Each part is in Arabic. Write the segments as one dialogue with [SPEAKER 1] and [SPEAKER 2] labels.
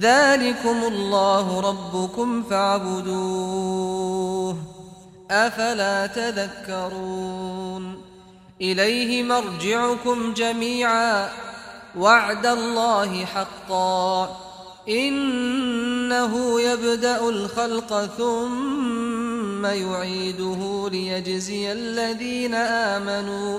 [SPEAKER 1] ذلكم الله ربكم فاعبدوه. أفلا تذكرون؟ إليه مرجعكم جميعا. وعد الله حقا. إنه يبدأ الخلق ثم يعيده ليجزي الذين آمنوا.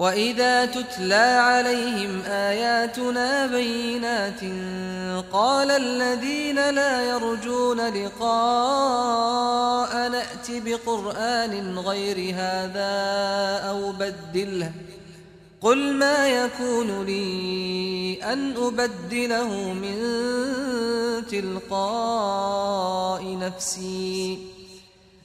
[SPEAKER 1] وإذا تتلى عليهم آياتنا بينات قال الذين لا يرجون لقاء نأت بقرآن غير هذا أو بدله قل ما يكون لي أن أبدله من تلقاء نفسي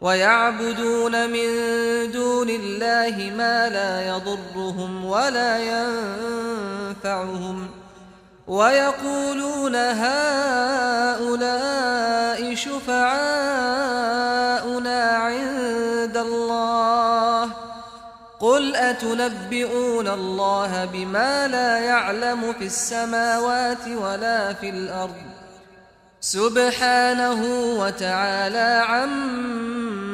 [SPEAKER 1] ويعبدون من دون الله ما لا يضرهم ولا ينفعهم ويقولون هؤلاء شفعاؤنا عند الله قل أتنبئون الله بما لا يعلم في السماوات ولا في الأرض سبحانه وتعالى عما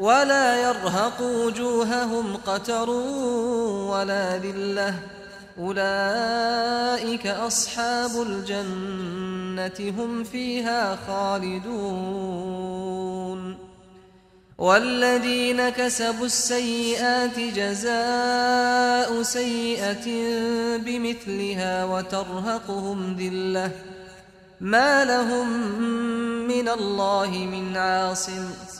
[SPEAKER 1] ولا يرهق وجوههم قتر ولا ذلة. أولئك أصحاب الجنة هم فيها خالدون. والذين كسبوا السيئات جزاء سيئة بمثلها وترهقهم ذلة. ما لهم من الله من عاصم.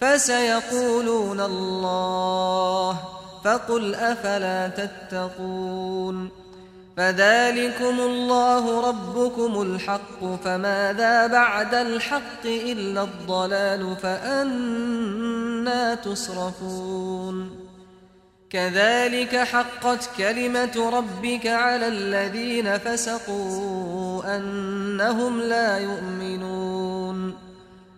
[SPEAKER 1] فسيقولون الله فقل أفلا تتقون؟ فذلكم الله ربكم الحق فماذا بعد الحق إلا الضلال؟ فأنا تصرفون. كذلك حقت كلمة ربك على الذين فسقوا أنهم لا يؤمنون.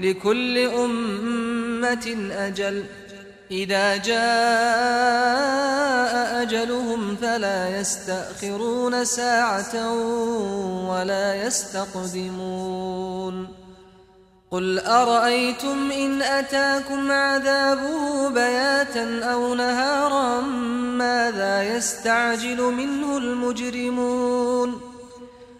[SPEAKER 1] لكل أمة أجل. إذا جاء أجلهم فلا يستأخرون ساعة ولا يستقدمون. قل أرأيتم إن أتاكم عذابه بياتا أو نهارا ماذا يستعجل منه المجرمون؟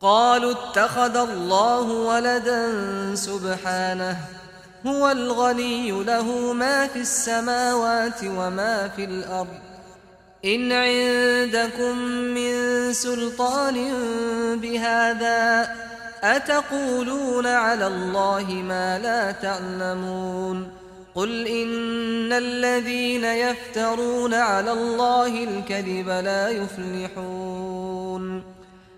[SPEAKER 1] قالوا اتخذ الله ولدا سبحانه هو الغني له ما في السماوات وما في الأرض. إن عندكم من سلطان بهذا أتقولون على الله ما لا تعلمون؟ قل إن الذين يفترون على الله الكذب لا يفلحون.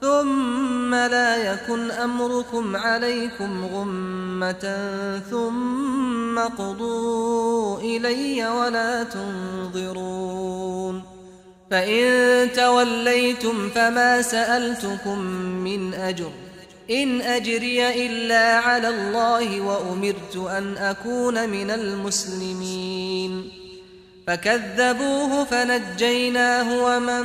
[SPEAKER 1] ثم لا يكن أمركم عليكم غمة ثم قضوا إلي ولا تنظرون فإن توليتم فما سألتكم من أجر إن أجري إلا على الله وأمرت أن أكون من المسلمين فكذبوه فنجيناه ومن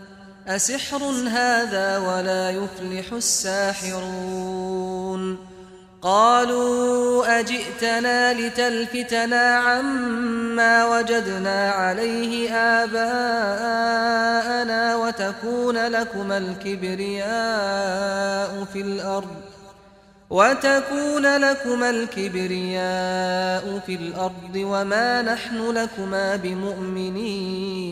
[SPEAKER 1] أسحر هذا ولا يفلح الساحرون قالوا أجئتنا لتلفتنا عما وجدنا عليه آباءنا وتكون لكما الكبرياء في الأرض وتكون لكما الكبرياء في الأرض وما نحن لكما بمؤمنين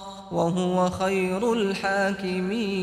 [SPEAKER 1] وهو خير الحاكمين.